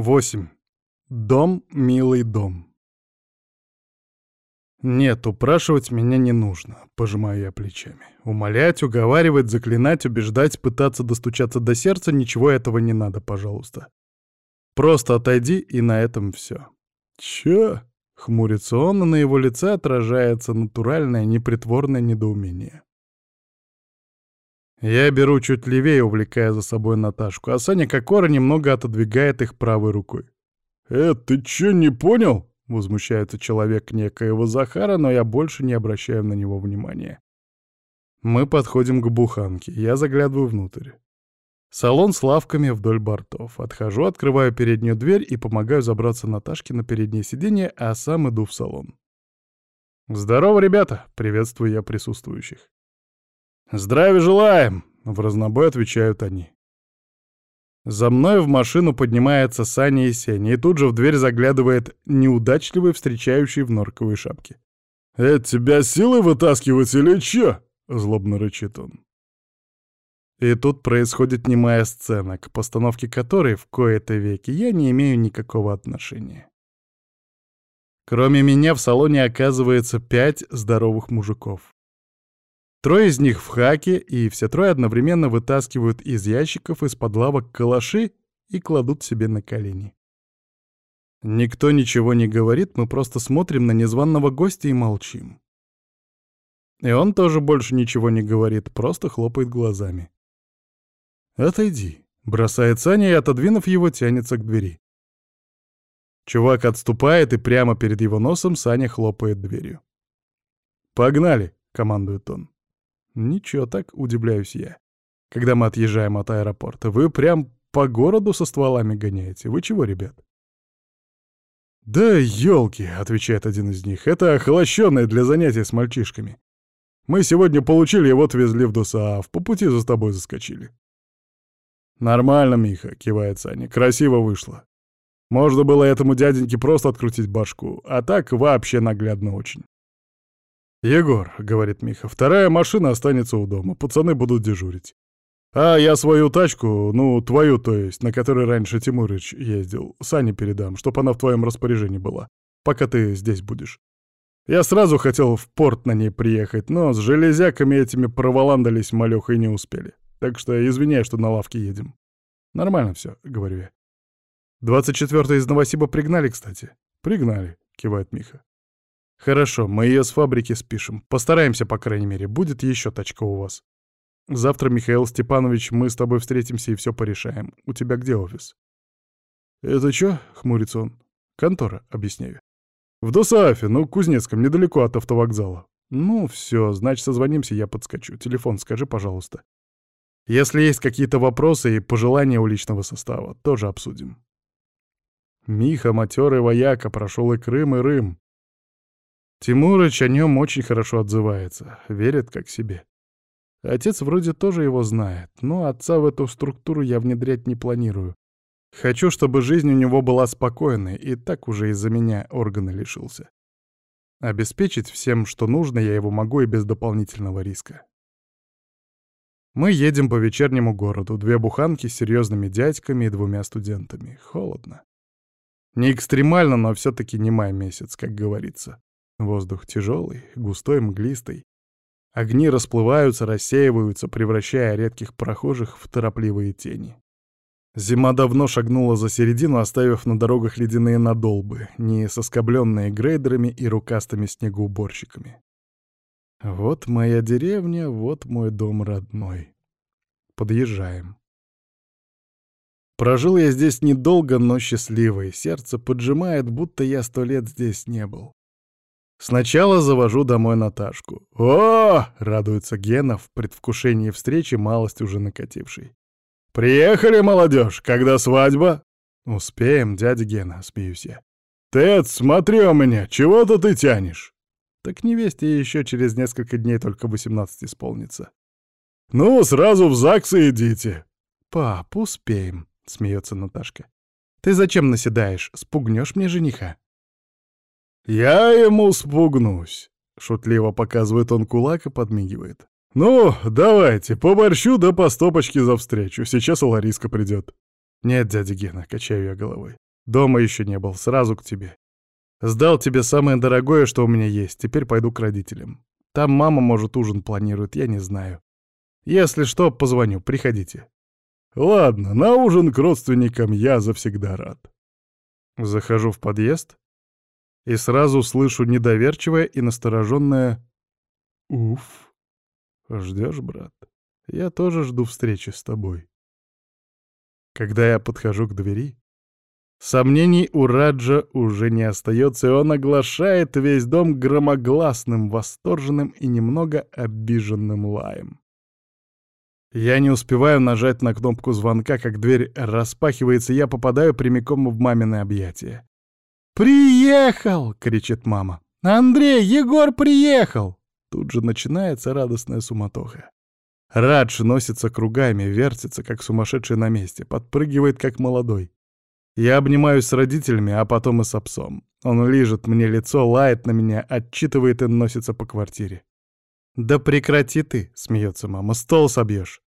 8. Дом, милый дом. Нет, упрашивать меня не нужно, пожимаю я плечами. Умолять, уговаривать, заклинать, убеждать, пытаться достучаться до сердца, ничего этого не надо, пожалуйста. Просто отойди, и на этом все. Чё? Хмурится он, и на его лице отражается натуральное, непритворное недоумение. Я беру чуть левее, увлекая за собой Наташку, а Саня Кокора немного отодвигает их правой рукой. «Э, ты чё, не понял?» — возмущается человек некоего Захара, но я больше не обращаю на него внимания. Мы подходим к буханке, я заглядываю внутрь. Салон с лавками вдоль бортов. Отхожу, открываю переднюю дверь и помогаю забраться Наташке на переднее сиденье, а сам иду в салон. «Здорово, ребята!» — приветствую я присутствующих. «Здравия желаем!» — в разнобой отвечают они. За мной в машину поднимается Саня и Сеня, и тут же в дверь заглядывает неудачливый, встречающий в норковой шапке. «Это тебя силой вытаскивать или чё?» — злобно рычит он. И тут происходит немая сцена, к постановке которой в кои-то веки я не имею никакого отношения. Кроме меня в салоне оказывается пять здоровых мужиков. Трое из них в хаке, и все трое одновременно вытаскивают из ящиков из-под лавок калаши и кладут себе на колени. Никто ничего не говорит, мы просто смотрим на незваного гостя и молчим. И он тоже больше ничего не говорит, просто хлопает глазами. «Отойди», — бросает Саня и, отодвинув его, тянется к двери. Чувак отступает, и прямо перед его носом Саня хлопает дверью. «Погнали!» — командует он. Ничего, так удивляюсь я. Когда мы отъезжаем от аэропорта, вы прям по городу со стволами гоняете. Вы чего, ребят? «Да елки», — отвечает один из них, — «это охолощенное для занятий с мальчишками. Мы сегодня получили и вот везли в Дусаав, по пути за тобой заскочили». «Нормально, Миха», — кивает Саня, — «красиво вышло. Можно было этому дяденьке просто открутить башку, а так вообще наглядно очень». «Егор», — говорит Миха, — «вторая машина останется у дома, пацаны будут дежурить. А я свою тачку, ну, твою, то есть, на которой раньше Тимурыч ездил, Сане передам, чтоб она в твоем распоряжении была, пока ты здесь будешь. Я сразу хотел в порт на ней приехать, но с железяками этими проволандались малёха и не успели. Так что извиняй, что на лавке едем. Нормально все, говорю я. Двадцать четвертый из Новосиба пригнали, кстати. Пригнали, кивает Миха. Хорошо, мы ее с фабрики спишем. Постараемся, по крайней мере. Будет еще тачка у вас. Завтра, Михаил Степанович, мы с тобой встретимся и все порешаем. У тебя где офис? Это что? хмурится он. Контора, объясняю. В Досаафе, ну, Кузнецком, недалеко от автовокзала. Ну, все, значит, созвонимся, я подскочу. Телефон скажи, пожалуйста. Если есть какие-то вопросы и пожелания у личного состава, тоже обсудим. Миха, матерый вояка, прошел и Крым, и Рым. Тимурыч о нем очень хорошо отзывается, верит как себе. Отец вроде тоже его знает, но отца в эту структуру я внедрять не планирую. Хочу, чтобы жизнь у него была спокойной, и так уже из-за меня органы лишился. Обеспечить всем, что нужно, я его могу и без дополнительного риска. Мы едем по вечернему городу, две буханки с серьезными дядьками и двумя студентами. Холодно. Не экстремально, но все-таки не май месяц, как говорится. Воздух тяжелый, густой, мглистый. Огни расплываются, рассеиваются, превращая редких прохожих в торопливые тени. Зима давно шагнула за середину, оставив на дорогах ледяные надолбы, не соскобленные грейдерами и рукастыми снегоуборщиками. Вот моя деревня, вот мой дом родной. Подъезжаем. Прожил я здесь недолго, но счастливый. Сердце поджимает, будто я сто лет здесь не был. Сначала завожу домой Наташку. «О!» — радуется Гена в предвкушении встречи, малость уже накатившей. «Приехали, молодежь! Когда свадьба?» «Успеем, дядя Гена», — смеюсь я. «Тед, смотри у меня, чего-то ты тянешь!» Так невесте еще через несколько дней только восемнадцать исполнится. «Ну, сразу в ЗАГС идите!» «Пап, успеем», — смеется Наташка. «Ты зачем наседаешь? Спугнешь мне жениха?» «Я ему спугнусь», — шутливо показывает он кулак и подмигивает. «Ну, давайте, по борщу да по стопочке за встречу. Сейчас Лариска придет». «Нет, дядя Гена», — качаю я головой. Дома еще не был, сразу к тебе. Сдал тебе самое дорогое, что у меня есть, теперь пойду к родителям. Там мама, может, ужин планирует, я не знаю. Если что, позвоню, приходите. Ладно, на ужин к родственникам я завсегда рад. Захожу в подъезд и сразу слышу недоверчивое и настороженное «Уф». Ждешь, брат? Я тоже жду встречи с тобой. Когда я подхожу к двери, Сомнений у Раджа уже не остается, и он оглашает весь дом громогласным, восторженным и немного обиженным лаем. Я не успеваю нажать на кнопку звонка, как дверь распахивается, и я попадаю прямиком в мамины объятия. «Приехал!» — кричит мама. «Андрей, Егор приехал!» Тут же начинается радостная суматоха. Радж носится кругами, вертится, как сумасшедший на месте, подпрыгивает, как молодой. Я обнимаюсь с родителями, а потом и с псом. Он лижет мне лицо, лает на меня, отчитывает и носится по квартире. «Да прекрати ты!» — смеется мама. «Стол собьешь!»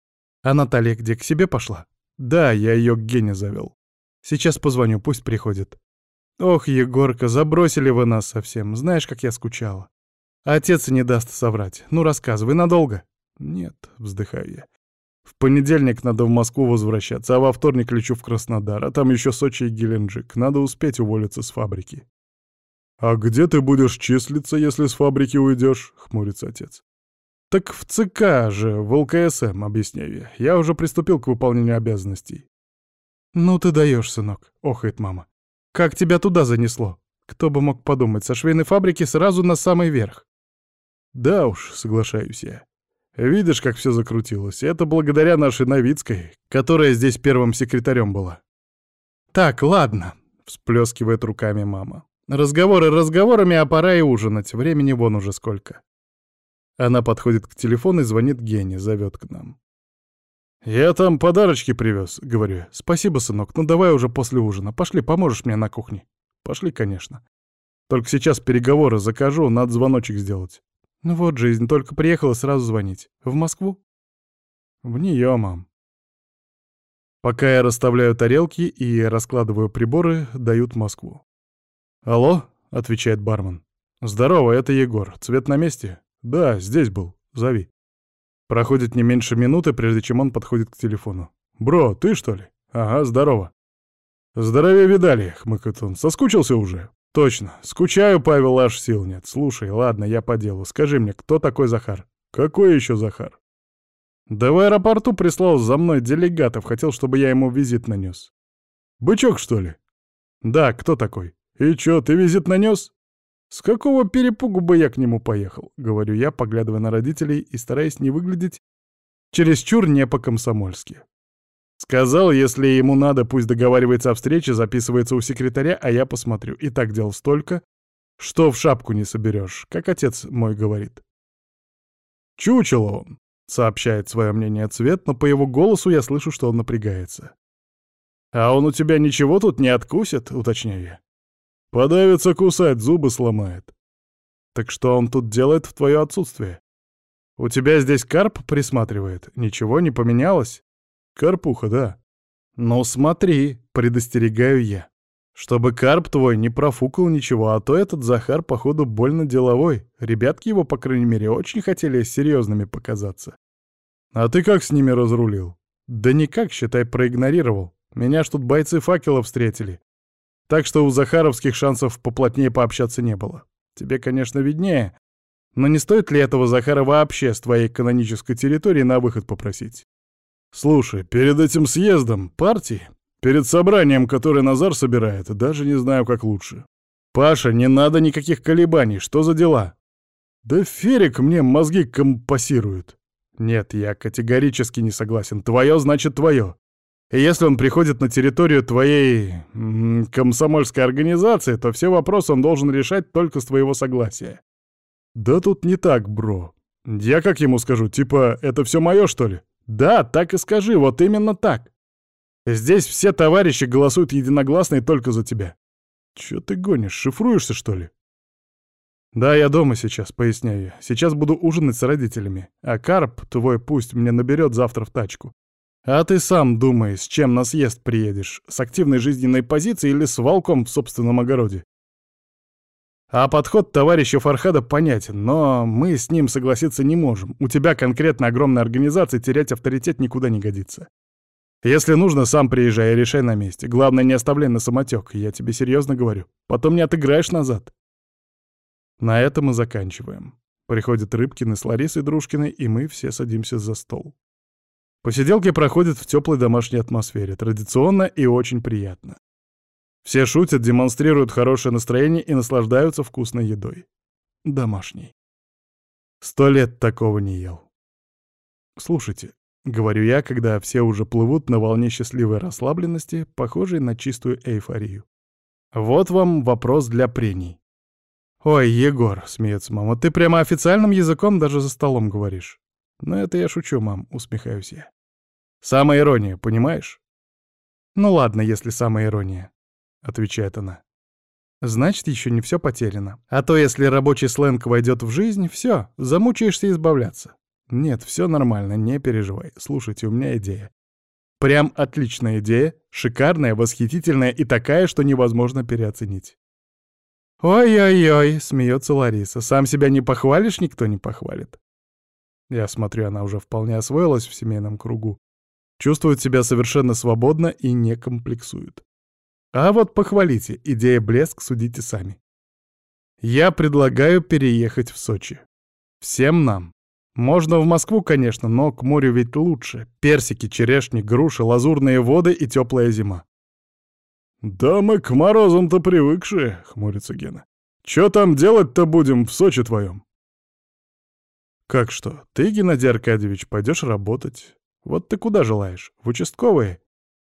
«А Наталья где, к себе пошла?» «Да, я ее к Гене завел. Сейчас позвоню, пусть приходит». «Ох, Егорка, забросили вы нас совсем. Знаешь, как я скучала. Отец не даст соврать. Ну, рассказывай, надолго?» «Нет», — вздыхаю я. В понедельник надо в Москву возвращаться, а во вторник лечу в Краснодар, а там еще Сочи и Геленджик. Надо успеть уволиться с фабрики. «А где ты будешь числиться, если с фабрики уйдешь?» — хмурится отец. «Так в ЦК же, в ЛКСМ», — объясняю я. «Я уже приступил к выполнению обязанностей». «Ну ты даешь, сынок», — охает мама. «Как тебя туда занесло? Кто бы мог подумать, со швейной фабрики сразу на самый верх». «Да уж», — соглашаюсь я. Видишь, как все закрутилось. Это благодаря нашей Новицкой, которая здесь первым секретарем была. «Так, ладно», — всплескивает руками мама. «Разговоры разговорами, а пора и ужинать. Времени вон уже сколько». Она подходит к телефону и звонит Гене, зовет к нам. «Я там подарочки привез», — говорю. «Спасибо, сынок, ну давай уже после ужина. Пошли, поможешь мне на кухне». «Пошли, конечно. Только сейчас переговоры закажу, надо звоночек сделать». Ну вот жизнь, только приехала сразу звонить. В Москву? В нее, мам. Пока я расставляю тарелки и раскладываю приборы, дают Москву. «Алло?» — отвечает бармен. «Здорово, это Егор. Цвет на месте?» «Да, здесь был. Зови». Проходит не меньше минуты, прежде чем он подходит к телефону. «Бро, ты что ли?» «Ага, здорово». «Здоровее видали», — хмыкает он. «Соскучился уже?» «Точно. Скучаю, Павел, аж сил нет. Слушай, ладно, я по делу. Скажи мне, кто такой Захар?» «Какой еще Захар?» «Да в аэропорту прислал за мной делегатов, хотел, чтобы я ему визит нанес». «Бычок, что ли?» «Да, кто такой?» «И чё, ты визит нанес?» «С какого перепугу бы я к нему поехал?» — говорю я, поглядывая на родителей и стараясь не выглядеть чересчур не по-комсомольски. Сказал, если ему надо, пусть договаривается о встрече, записывается у секретаря, а я посмотрю. И так дел столько, что в шапку не соберешь, как отец мой говорит. Чучело он, сообщает свое мнение Цвет, но по его голосу я слышу, что он напрягается. «А он у тебя ничего тут не откусит?» — уточняю я. «Подавится кусать, зубы сломает». «Так что он тут делает в твое отсутствие? У тебя здесь карп присматривает? Ничего не поменялось?» Карпуха, да. Ну смотри, предостерегаю я. Чтобы карп твой не профукал ничего, а то этот Захар, походу, больно деловой. Ребятки его, по крайней мере, очень хотели серьезными показаться. А ты как с ними разрулил? Да никак, считай, проигнорировал. Меня ж тут бойцы факела встретили. Так что у захаровских шансов поплотнее пообщаться не было. Тебе, конечно, виднее, но не стоит ли этого Захара вообще с твоей канонической территории на выход попросить? Слушай, перед этим съездом партии, перед собранием, которое Назар собирает, даже не знаю, как лучше. Паша, не надо никаких колебаний, что за дела? Да Ферик мне мозги компасирует. Нет, я категорически не согласен. Твое значит твое. Если он приходит на территорию твоей комсомольской организации, то все вопросы он должен решать только с твоего согласия. Да тут не так, бро. Я как ему скажу, типа, это все мое, что ли? Да, так и скажи, вот именно так. Здесь все товарищи голосуют единогласно и только за тебя. Чё ты гонишь, шифруешься, что ли? Да, я дома сейчас, поясняю. Сейчас буду ужинать с родителями. А Карп твой пусть мне наберет завтра в тачку. А ты сам думай, с чем на съезд приедешь? С активной жизненной позицией или с волком в собственном огороде? А подход товарища Фархада понятен, но мы с ним согласиться не можем. У тебя конкретно огромная организация, терять авторитет никуда не годится. Если нужно, сам приезжай и решай на месте. Главное, не оставляй на самотек, я тебе серьезно говорю. Потом не отыграешь назад. На этом мы заканчиваем. Приходят Рыбкины с Ларисой Дружкиной, и мы все садимся за стол. Посиделки проходят в теплой домашней атмосфере, традиционно и очень приятно. Все шутят, демонстрируют хорошее настроение и наслаждаются вкусной едой. Домашней. Сто лет такого не ел. Слушайте, — говорю я, когда все уже плывут на волне счастливой расслабленности, похожей на чистую эйфорию. «Вот вам вопрос для прений». «Ой, Егор», — смеется мама, — «ты прямо официальным языком даже за столом говоришь». «Ну это я шучу, мам», — усмехаюсь я. «Самая ирония, понимаешь?» «Ну ладно, если самая ирония», — отвечает она. «Значит, еще не все потеряно. А то, если рабочий сленг войдет в жизнь, все, замучаешься избавляться. «Нет, все нормально, не переживай. Слушайте, у меня идея. Прям отличная идея, шикарная, восхитительная и такая, что невозможно переоценить». «Ой-ой-ой», — смеется Лариса, — «сам себя не похвалишь, никто не похвалит». Я смотрю, она уже вполне освоилась в семейном кругу, чувствует себя совершенно свободно и не комплексует. А вот похвалите, идея блеск, судите сами. Я предлагаю переехать в Сочи. Всем нам. Можно в Москву, конечно, но к морю ведь лучше. Персики, черешни, груши, лазурные воды и теплая зима. «Да мы к морозам-то привыкшие», — хмурится Гена. «Чё там делать-то будем в Сочи твоем?» «Как что? Ты, Геннадий Аркадьевич, пойдешь работать. Вот ты куда желаешь? В участковые?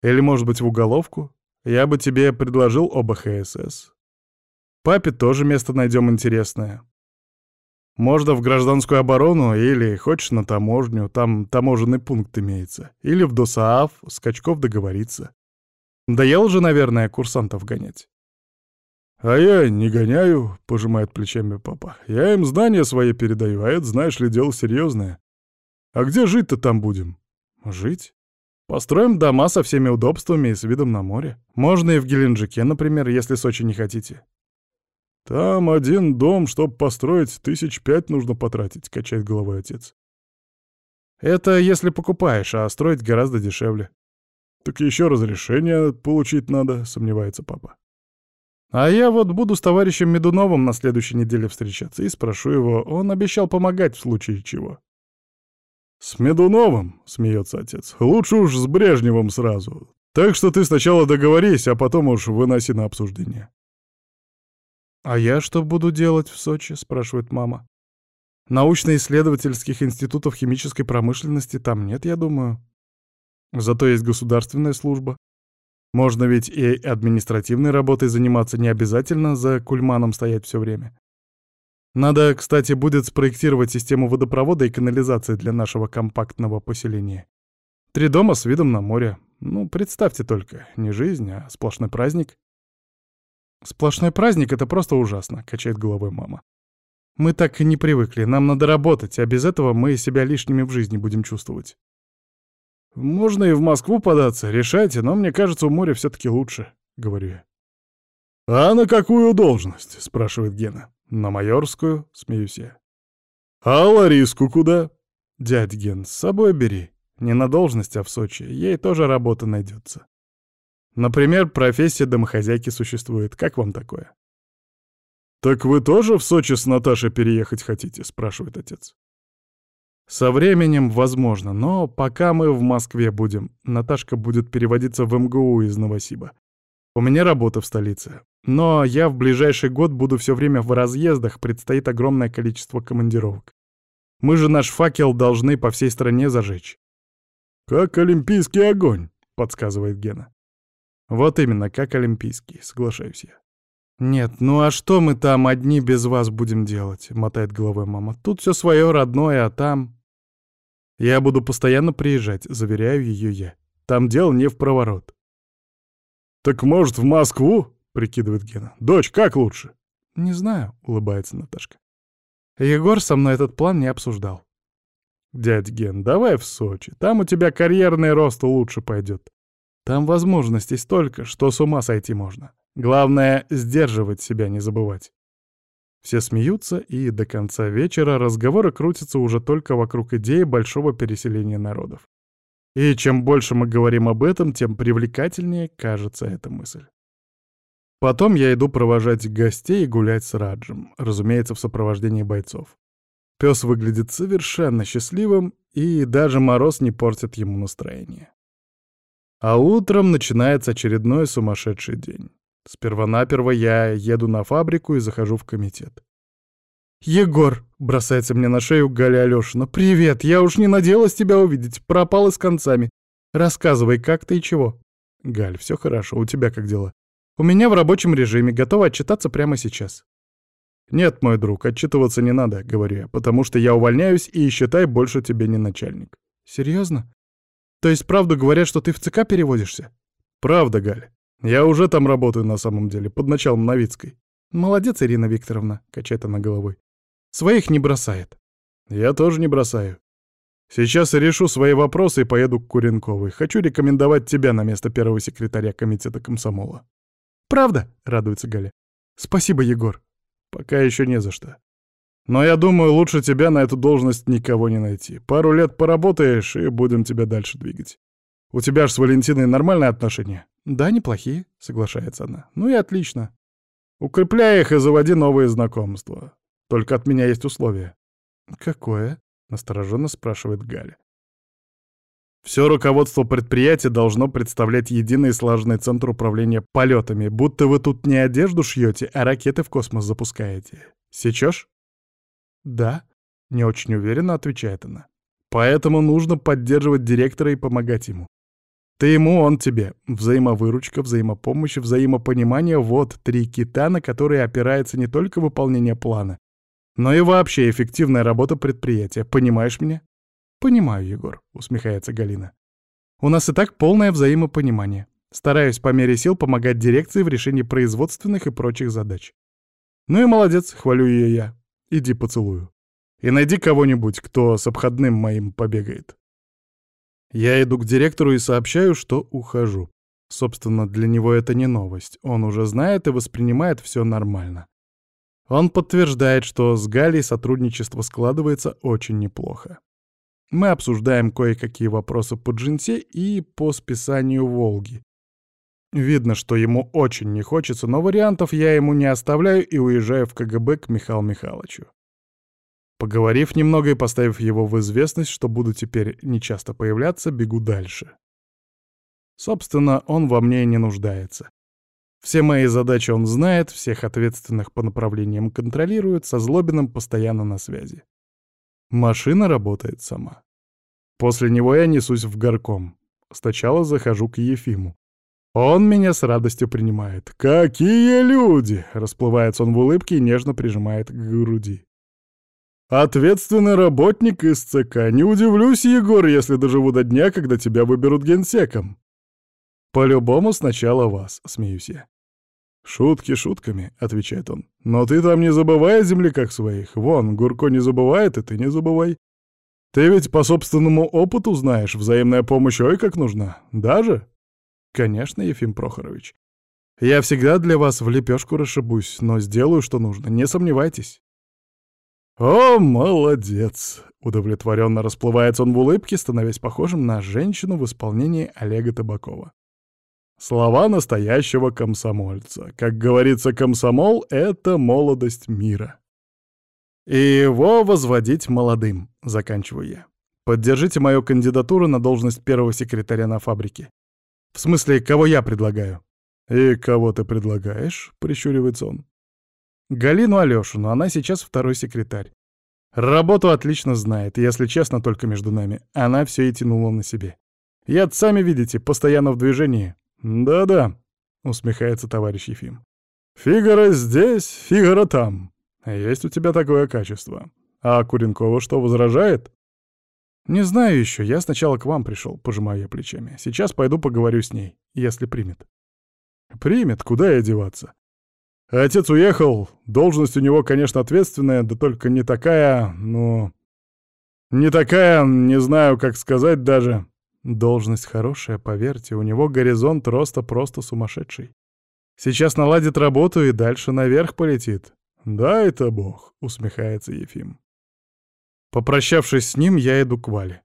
Или, может быть, в уголовку? Я бы тебе предложил оба ХСС. Папе тоже место найдем интересное. Можно в гражданскую оборону или, хочешь, на таможню, там таможенный пункт имеется. Или в ДОСААФ, скачков договориться. Доел же, наверное, курсантов гонять. «А я не гоняю», — пожимает плечами папа. «Я им знания свои передаю, а это, знаешь ли, дело серьезное. А где жить-то там будем?» «Жить? Построим дома со всеми удобствами и с видом на море. Можно и в Геленджике, например, если Сочи не хотите. «Там один дом, чтоб построить, тысяч пять нужно потратить», — качает головой отец. «Это если покупаешь, а строить гораздо дешевле». «Так еще разрешение получить надо», — сомневается папа. «А я вот буду с товарищем Медуновым на следующей неделе встречаться и спрошу его, он обещал помогать в случае чего». «С Медуновым?» — смеется отец. «Лучше уж с Брежневым сразу. Так что ты сначала договорись, а потом уж выноси на обсуждение». «А я что буду делать в Сочи?» — спрашивает мама. «Научно-исследовательских институтов химической промышленности там нет, я думаю. Зато есть государственная служба. Можно ведь и административной работой заниматься, не обязательно за кульманом стоять все время. Надо, кстати, будет спроектировать систему водопровода и канализации для нашего компактного поселения. Три дома с видом на море. Ну, представьте только, не жизнь, а сплошной праздник. «Сплошной праздник — это просто ужасно», — качает головой мама. «Мы так и не привыкли, нам надо работать, а без этого мы себя лишними в жизни будем чувствовать». «Можно и в Москву податься, решайте, но мне кажется, у моря все таки лучше», — говорю я. «А на какую должность?» — спрашивает Гена. «На майорскую», — смеюсь я. «А Лариску куда?» «Дядь Ген, с собой бери. Не на должность, а в Сочи. Ей тоже работа найдется. Например, профессия домохозяйки существует. Как вам такое? «Так вы тоже в Сочи с Наташей переехать хотите?» — спрашивает отец. «Со временем, возможно, но пока мы в Москве будем, Наташка будет переводиться в МГУ из Новосиба. У меня работа в столице. Но я в ближайший год буду все время в разъездах, предстоит огромное количество командировок. Мы же наш факел должны по всей стране зажечь». «Как олимпийский огонь», — подсказывает Гена. Вот именно, как олимпийский, соглашаюсь я. «Нет, ну а что мы там одни без вас будем делать?» — мотает головой мама. «Тут все свое родное, а там...» «Я буду постоянно приезжать», — заверяю ее я. «Там дело не в проворот». «Так, может, в Москву?» — прикидывает Гена. «Дочь, как лучше?» «Не знаю», — улыбается Наташка. Егор со мной этот план не обсуждал. Дядь Ген, давай в Сочи. Там у тебя карьерный рост лучше пойдет. Там возможностей столько, что с ума сойти можно. Главное, сдерживать себя не забывать. Все смеются, и до конца вечера разговоры крутятся уже только вокруг идеи большого переселения народов. И чем больше мы говорим об этом, тем привлекательнее кажется эта мысль. Потом я иду провожать гостей и гулять с Раджем, разумеется, в сопровождении бойцов. Пес выглядит совершенно счастливым, и даже мороз не портит ему настроение. А утром начинается очередной сумасшедший день. Сперва-наперво я еду на фабрику и захожу в комитет. «Егор!» — бросается мне на шею Галя Алёшина. «Привет! Я уж не надеялась тебя увидеть. Пропала с концами. Рассказывай, как ты и чего?» «Галь, все хорошо. У тебя как дела?» «У меня в рабочем режиме. Готова отчитаться прямо сейчас». «Нет, мой друг, отчитываться не надо», — говорю я, «потому что я увольняюсь и, считай, больше тебе не начальник». «Серьезно? То есть правду говорят, что ты в ЦК переводишься?» «Правда, Галь. Я уже там работаю на самом деле, под началом Новицкой». «Молодец, Ирина Викторовна», — качает она головой. «Своих не бросает». «Я тоже не бросаю. Сейчас решу свои вопросы и поеду к Куренковой. Хочу рекомендовать тебя на место первого секретаря комитета комсомола». «Правда?» — радуется Галя. «Спасибо, Егор». «Пока еще не за что. Но я думаю, лучше тебя на эту должность никого не найти. Пару лет поработаешь, и будем тебя дальше двигать. У тебя ж с Валентиной нормальные отношения?» «Да, неплохие», — соглашается она. «Ну и отлично. Укрепляй их и заводи новые знакомства. Только от меня есть условие». «Какое?» — настороженно спрашивает Галя. Все руководство предприятия должно представлять единый слаженный центр управления полетами, будто вы тут не одежду шьете, а ракеты в космос запускаете. Сечешь? Да, не очень уверенно отвечает она. Поэтому нужно поддерживать директора и помогать ему. Ты ему, он тебе. Взаимовыручка, взаимопомощь, взаимопонимание — вот три кита, на которые опирается не только выполнение плана, но и вообще эффективная работа предприятия. Понимаешь меня? Понимаю, Егор, усмехается Галина. У нас и так полное взаимопонимание. Стараюсь по мере сил помогать дирекции в решении производственных и прочих задач. Ну и молодец, хвалю ее я. Иди поцелую. И найди кого-нибудь, кто с обходным моим побегает. Я иду к директору и сообщаю, что ухожу. Собственно, для него это не новость. Он уже знает и воспринимает все нормально. Он подтверждает, что с Галей сотрудничество складывается очень неплохо. Мы обсуждаем кое-какие вопросы по джинсе и по списанию «Волги». Видно, что ему очень не хочется, но вариантов я ему не оставляю и уезжаю в КГБ к Михаилу Михайловичу. Поговорив немного и поставив его в известность, что буду теперь нечасто появляться, бегу дальше. Собственно, он во мне не нуждается. Все мои задачи он знает, всех ответственных по направлениям контролирует, со Злобиным постоянно на связи. Машина работает сама. После него я несусь в горком. Сначала захожу к Ефиму. Он меня с радостью принимает. «Какие люди!» — расплывается он в улыбке и нежно прижимает к груди. Ответственный работник из ЦК. Не удивлюсь, Егор, если доживу до дня, когда тебя выберут генсеком. По-любому сначала вас, смеюсь я. «Шутки шутками», — отвечает он. «Но ты там не забывай о земляках своих. Вон, Гурко не забывает, и ты не забывай. Ты ведь по собственному опыту знаешь, взаимная помощь ой как нужна. Даже?» «Конечно, Ефим Прохорович. Я всегда для вас в лепешку расшибусь, но сделаю, что нужно, не сомневайтесь». «О, молодец!» — удовлетворенно расплывается он в улыбке, становясь похожим на женщину в исполнении Олега Табакова. Слова настоящего комсомольца. Как говорится, комсомол — это молодость мира. И его возводить молодым, заканчиваю я. Поддержите мою кандидатуру на должность первого секретаря на фабрике. В смысле, кого я предлагаю? И кого ты предлагаешь? Прищуривается он. Галину Алёшину, она сейчас второй секретарь. Работу отлично знает, если честно, только между нами. Она все и тянула на себе. Я сами видите, постоянно в движении. «Да-да», — усмехается товарищ Ефим. «Фигара здесь, Фигара там. Есть у тебя такое качество. А Куренкова что, возражает?» «Не знаю еще. Я сначала к вам пришел, пожимаю я плечами. Сейчас пойду поговорю с ней, если примет». «Примет, куда ей деваться? Отец уехал, должность у него, конечно, ответственная, да только не такая, ну... Не такая, не знаю, как сказать даже. Должность хорошая, поверьте, у него горизонт роста просто сумасшедший. Сейчас наладит работу и дальше наверх полетит. Да, это бог, усмехается Ефим. Попрощавшись с ним, я иду к Вале.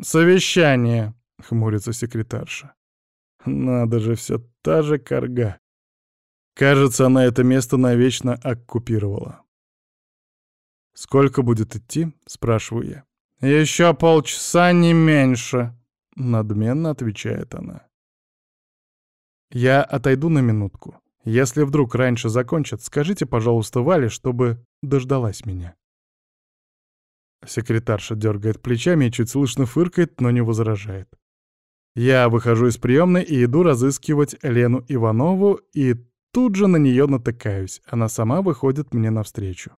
«Совещание», — хмурится секретарша. «Надо же, все та же корга. Кажется, она это место навечно оккупировала». «Сколько будет идти?» — спрашиваю я. «Еще полчаса, не меньше», — надменно отвечает она. «Я отойду на минутку. Если вдруг раньше закончат, скажите, пожалуйста, Вале, чтобы дождалась меня». Секретарша дергает плечами и чуть слышно фыркает, но не возражает. Я выхожу из приемной и иду разыскивать Лену Иванову, и тут же на нее натыкаюсь. Она сама выходит мне навстречу.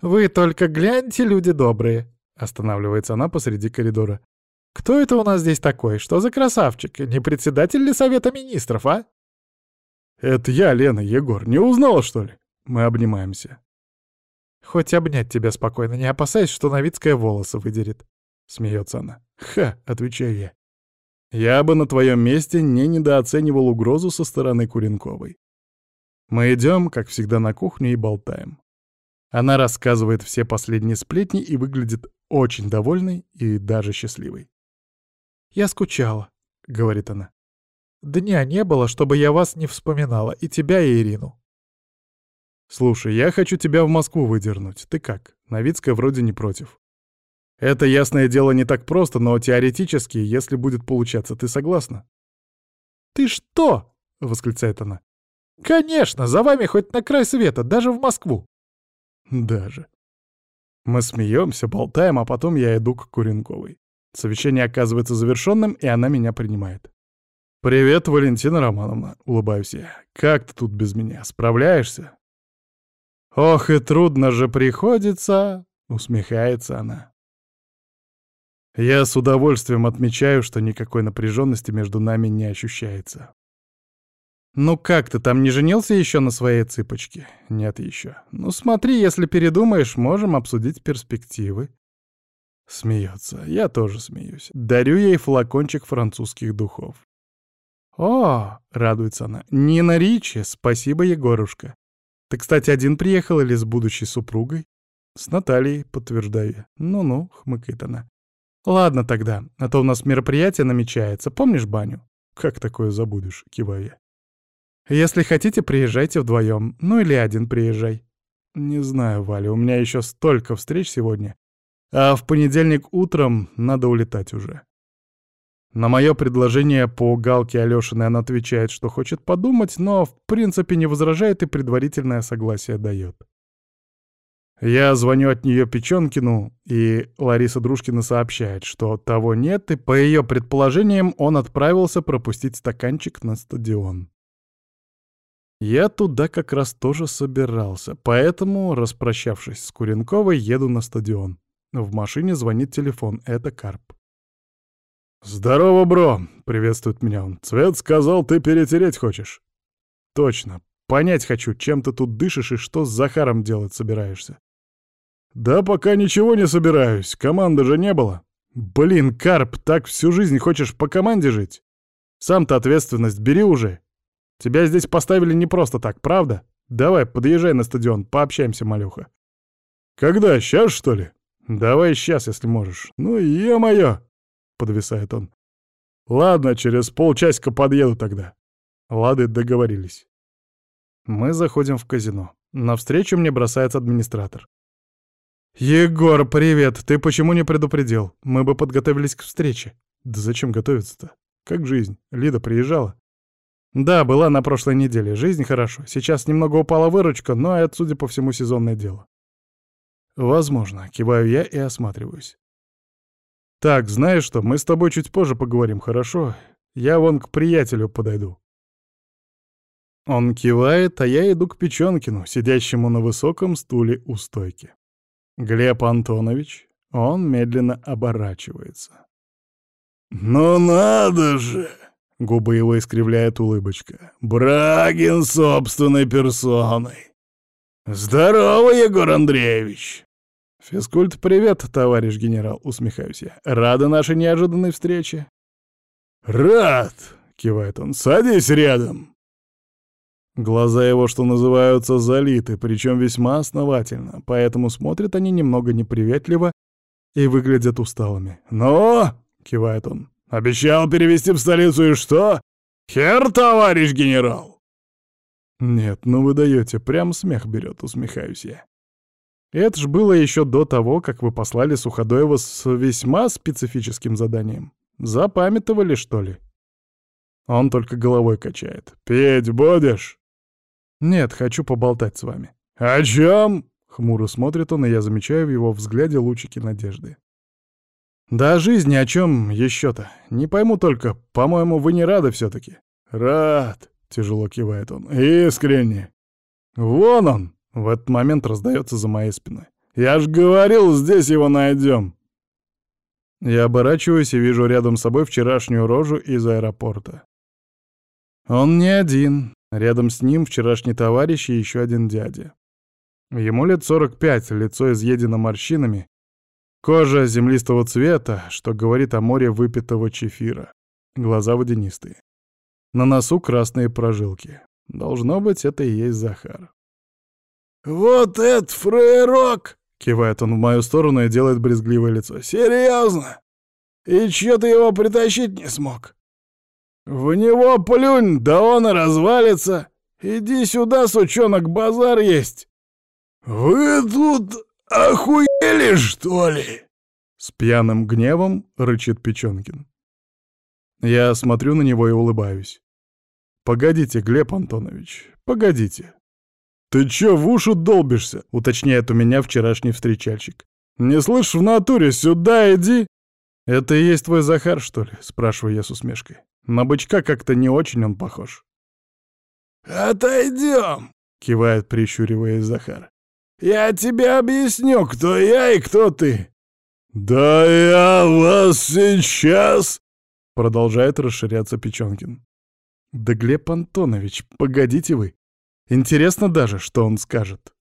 «Вы только гляньте, люди добрые!» — останавливается она посреди коридора. «Кто это у нас здесь такой? Что за красавчик? Не председатель ли Совета Министров, а?» «Это я, Лена, Егор. Не узнала, что ли?» Мы обнимаемся. Хоть обнять тебя спокойно, не опасаясь, что Новицкая волосы выдерет. Смеется она. Ха, отвечаю я. Я бы на твоем месте не недооценивал угрозу со стороны Куренковой. Мы идем, как всегда, на кухню и болтаем. Она рассказывает все последние сплетни и выглядит очень довольной и даже счастливой. «Я скучала», — говорит она. «Дня не было, чтобы я вас не вспоминала, и тебя, и Ирину. «Слушай, я хочу тебя в Москву выдернуть. Ты как? Новицкая вроде не против». «Это, ясное дело, не так просто, но теоретически, если будет получаться, ты согласна?» «Ты что?» — восклицает она. «Конечно, за вами хоть на край света, даже в Москву». «Даже». Мы смеемся, болтаем, а потом я иду к Куренковой. Совещание оказывается завершенным, и она меня принимает. «Привет, Валентина Романовна», — улыбаюсь я. «Как ты тут без меня? Справляешься?» «Ох, и трудно же приходится!» — усмехается она. Я с удовольствием отмечаю, что никакой напряженности между нами не ощущается. «Ну как ты там не женился еще на своей цыпочке?» «Нет еще. Ну смотри, если передумаешь, можем обсудить перспективы». Смеется. Я тоже смеюсь. Дарю ей флакончик французских духов. «О!» — радуется она. «Нина Ричи, спасибо, Егорушка. Ты, кстати, один приехал или с будущей супругой? С Натальей, подтверждаю я. Ну-ну, хмыкает она. Ладно тогда, а то у нас мероприятие намечается. Помнишь баню? Как такое забудешь, киваю я. Если хотите, приезжайте вдвоем. Ну или один приезжай. Не знаю, Валя, у меня еще столько встреч сегодня. А в понедельник утром надо улетать уже. На мое предложение по галке Алёшиной она отвечает, что хочет подумать, но в принципе не возражает и предварительное согласие дает. Я звоню от нее Печенкину, и Лариса Дружкина сообщает, что того нет, и по ее предположениям он отправился пропустить стаканчик на стадион. Я туда как раз тоже собирался, поэтому, распрощавшись с Куренковой, еду на стадион. В машине звонит телефон, это Карп. «Здорово, бро!» — приветствует меня он. «Цвет сказал, ты перетереть хочешь?» «Точно. Понять хочу, чем ты тут дышишь и что с Захаром делать собираешься». «Да пока ничего не собираюсь. Команды же не было». «Блин, Карп, так всю жизнь хочешь по команде жить? Сам-то ответственность бери уже. Тебя здесь поставили не просто так, правда? Давай, подъезжай на стадион, пообщаемся, малюха». «Когда? Сейчас, что ли?» «Давай сейчас, если можешь». «Ну, е-мое!» подвисает он. «Ладно, через полчасика подъеду тогда». Лады договорились. Мы заходим в казино. Навстречу мне бросается администратор. «Егор, привет! Ты почему не предупредил? Мы бы подготовились к встрече». «Да зачем готовиться-то? Как жизнь? Лида приезжала?» «Да, была на прошлой неделе. Жизнь хорошо. Сейчас немного упала выручка, но это, судя по всему, сезонное дело». «Возможно», — киваю я и осматриваюсь. «Так, знаешь что, мы с тобой чуть позже поговорим, хорошо? Я вон к приятелю подойду». Он кивает, а я иду к Печенкину, сидящему на высоком стуле у стойки. Глеб Антонович, он медленно оборачивается. «Ну надо же!» — губы его искривляет улыбочка. «Брагин собственной персоной!» «Здорово, Егор Андреевич!» «Физкульт, привет, товарищ генерал», — усмехаюсь я. «Рада нашей неожиданной встрече». «Рад!» — кивает он. «Садись рядом!» Глаза его, что называются, залиты, причем весьма основательно, поэтому смотрят они немного неприветливо и выглядят усталыми. «Ну?» — кивает он. «Обещал перевести в столицу и что? Хер, товарищ генерал!» «Нет, ну вы даете, прям смех берет», — усмехаюсь я. Это ж было еще до того, как вы послали Суходоева с весьма специфическим заданием. Запамятовали, что ли? Он только головой качает. «Петь будешь?» «Нет, хочу поболтать с вами». «О чем?» — хмуро смотрит он, и я замечаю в его взгляде лучики надежды. «Да о жизни о чем еще-то? Не пойму только, по-моему, вы не рады все-таки?» «Рад», — тяжело кивает он, — «искренне». «Вон он!» В этот момент раздается за моей спиной. «Я ж говорил, здесь его найдем!» Я оборачиваюсь и вижу рядом с собой вчерашнюю рожу из аэропорта. Он не один. Рядом с ним вчерашний товарищ и еще один дядя. Ему лет 45, лицо изъедено морщинами, кожа землистого цвета, что говорит о море выпитого чефира, глаза водянистые. На носу красные прожилки. Должно быть, это и есть Захар. «Вот этот фрейрок!» — кивает он в мою сторону и делает брезгливое лицо. «Серьезно? И чё ты его притащить не смог? В него плюнь, да он и развалится. Иди сюда, сучонок, базар есть!» «Вы тут охуели, что ли?» С пьяным гневом рычит Печенкин. Я смотрю на него и улыбаюсь. «Погодите, Глеб Антонович, погодите. «Ты чё в уши долбишься?» — уточняет у меня вчерашний встречальщик. «Не слышь, в натуре, сюда иди!» «Это и есть твой Захар, что ли?» — спрашиваю я с усмешкой. На бычка как-то не очень он похож. «Отойдем!» — кивает, прищуриваясь Захар. «Я тебе объясню, кто я и кто ты!» «Да я вас сейчас!» — продолжает расширяться Печенкин. «Да, Глеб Антонович, погодите вы!» Интересно даже, что он скажет.